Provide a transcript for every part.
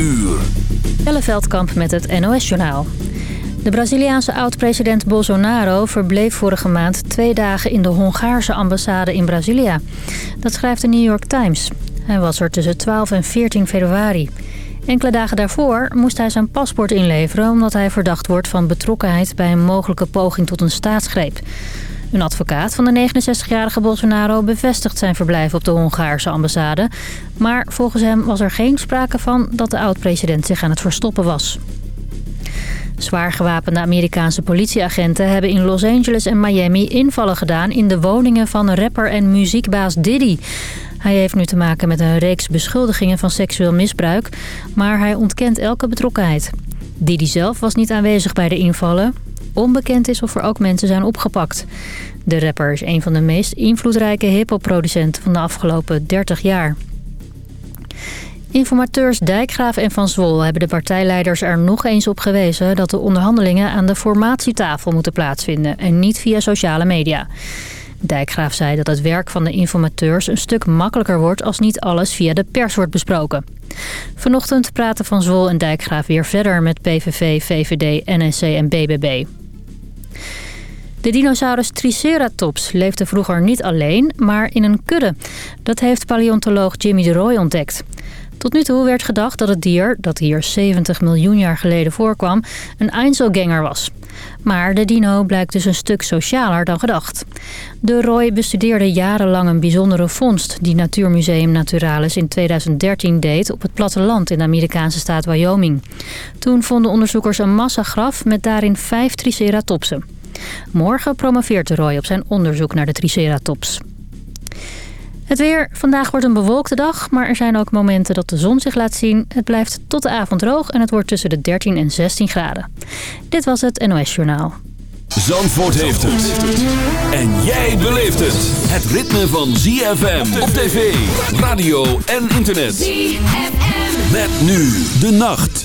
uur. Veldkamp met het NOS-journaal. De Braziliaanse oud-president Bolsonaro verbleef vorige maand twee dagen in de Hongaarse ambassade in Brazilia. Dat schrijft de New York Times. Hij was er tussen 12 en 14 februari. Enkele dagen daarvoor moest hij zijn paspoort inleveren... omdat hij verdacht wordt van betrokkenheid bij een mogelijke poging tot een staatsgreep. Een advocaat van de 69-jarige Bolsonaro bevestigt zijn verblijf op de Hongaarse ambassade. Maar volgens hem was er geen sprake van dat de oud-president zich aan het verstoppen was. Zwaar gewapende Amerikaanse politieagenten hebben in Los Angeles en Miami invallen gedaan in de woningen van rapper en muziekbaas Diddy. Hij heeft nu te maken met een reeks beschuldigingen van seksueel misbruik, maar hij ontkent elke betrokkenheid. Diddy zelf was niet aanwezig bij de invallen. Onbekend is of er ook mensen zijn opgepakt. De rapper is een van de meest invloedrijke hiphopproducenten van de afgelopen 30 jaar. Informateurs Dijkgraaf en Van Zwol hebben de partijleiders er nog eens op gewezen... dat de onderhandelingen aan de formatietafel moeten plaatsvinden en niet via sociale media. Dijkgraaf zei dat het werk van de informateurs een stuk makkelijker wordt... als niet alles via de pers wordt besproken. Vanochtend praten Van Zwol en Dijkgraaf weer verder met PVV, VVD, NSC en BBB. De dinosaurus Triceratops leefde vroeger niet alleen, maar in een kudde. Dat heeft paleontoloog Jimmy de Roy ontdekt. Tot nu toe werd gedacht dat het dier, dat hier 70 miljoen jaar geleden voorkwam, een Einzelganger was. Maar de dino blijkt dus een stuk socialer dan gedacht. De Roy bestudeerde jarenlang een bijzondere vondst... die Natuurmuseum Naturalis in 2013 deed op het platteland in de Amerikaanse staat Wyoming. Toen vonden onderzoekers een massagraf met daarin vijf triceratopsen. Morgen promoveert de Roy op zijn onderzoek naar de triceratops. Het weer. Vandaag wordt een bewolkte dag, maar er zijn ook momenten dat de zon zich laat zien. Het blijft tot de avond droog en het wordt tussen de 13 en 16 graden. Dit was het NOS Journaal. Zandvoort heeft het. En jij beleeft het. Het ritme van ZFM op tv, radio en internet. ZFM. Met nu de nacht.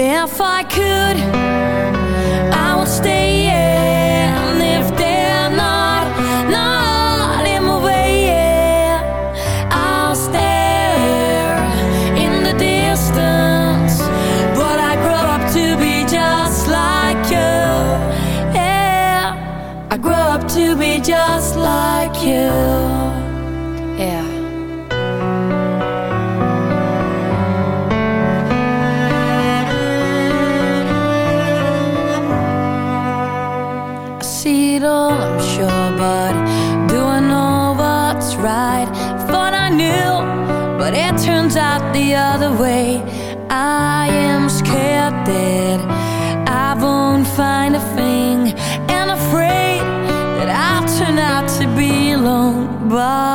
if I could, I would stay the other way. I am scared that I won't find a thing. And afraid that I'll turn out to be alone. But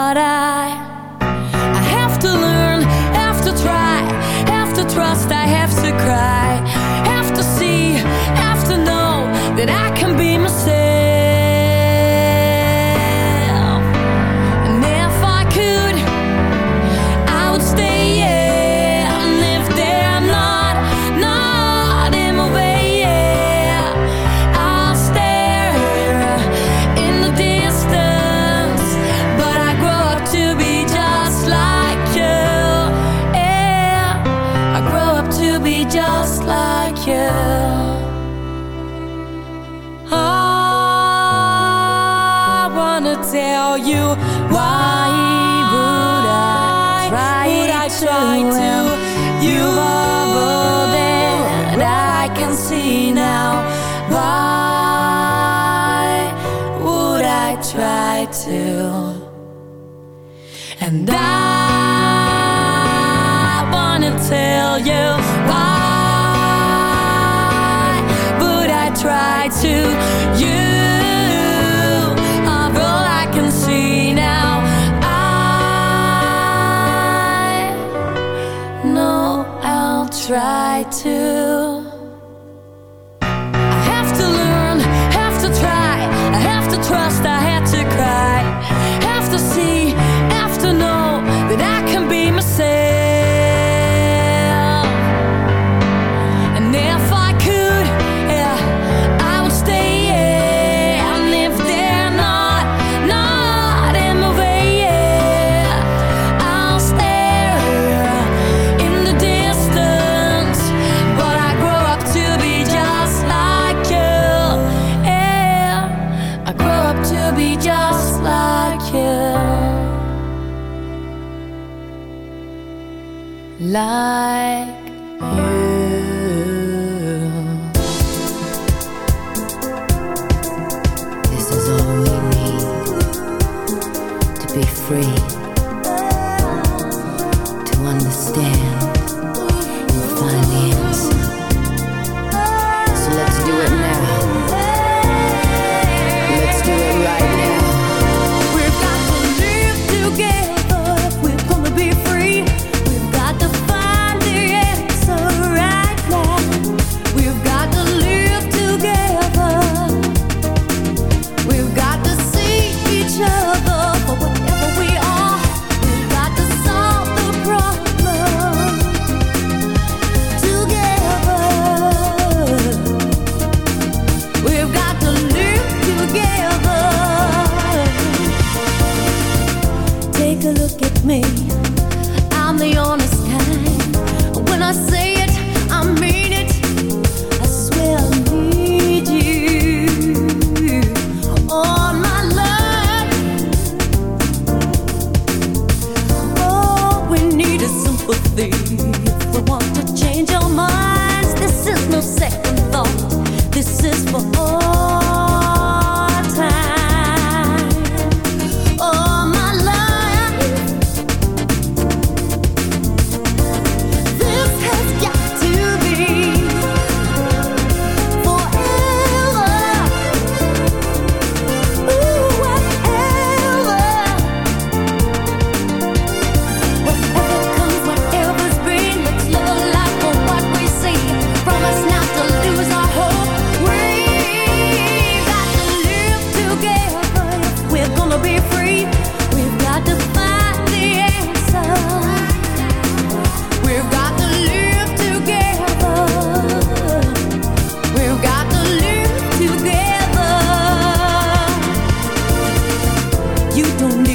Promise not to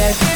Fake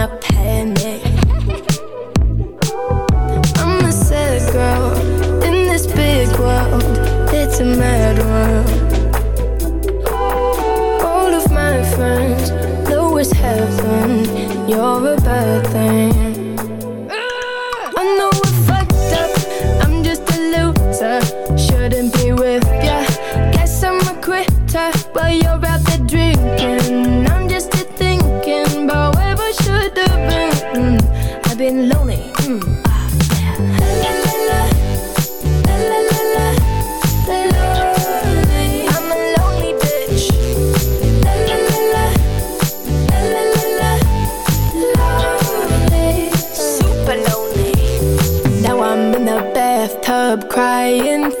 I panic. I'm a sad girl in this big world. It's a mess.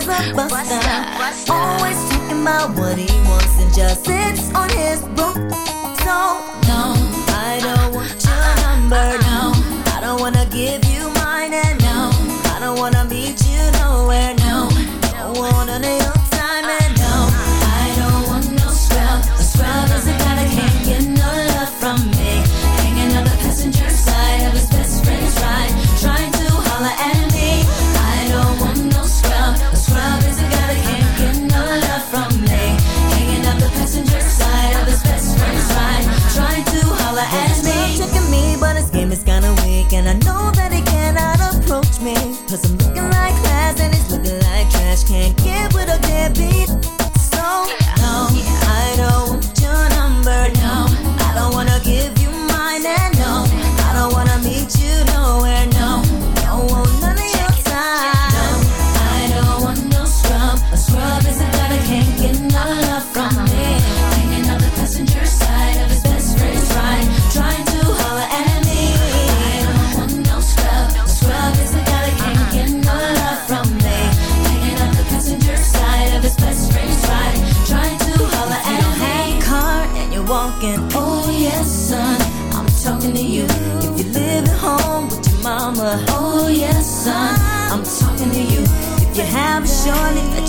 Try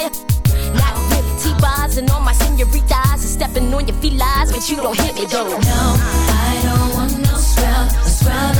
I be a? Not really. T-bars and all my senoritas and stepping on your felines, but you don't hit me though. No, I don't want no scrub. Scrub